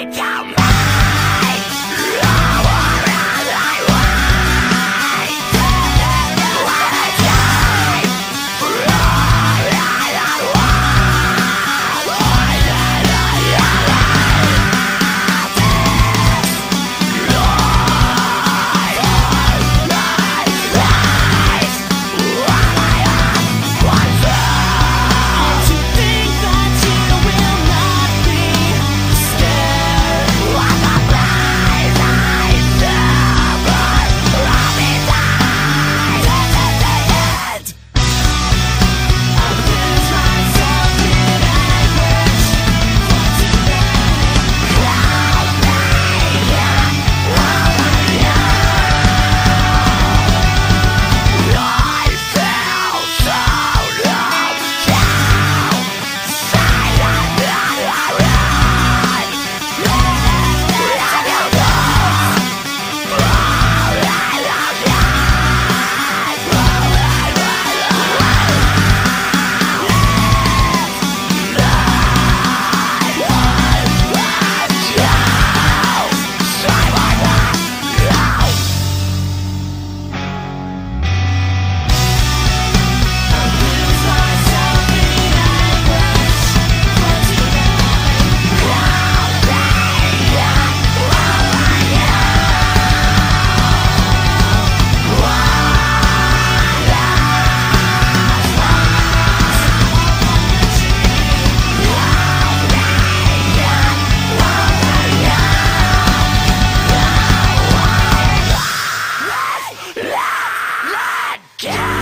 my God! God!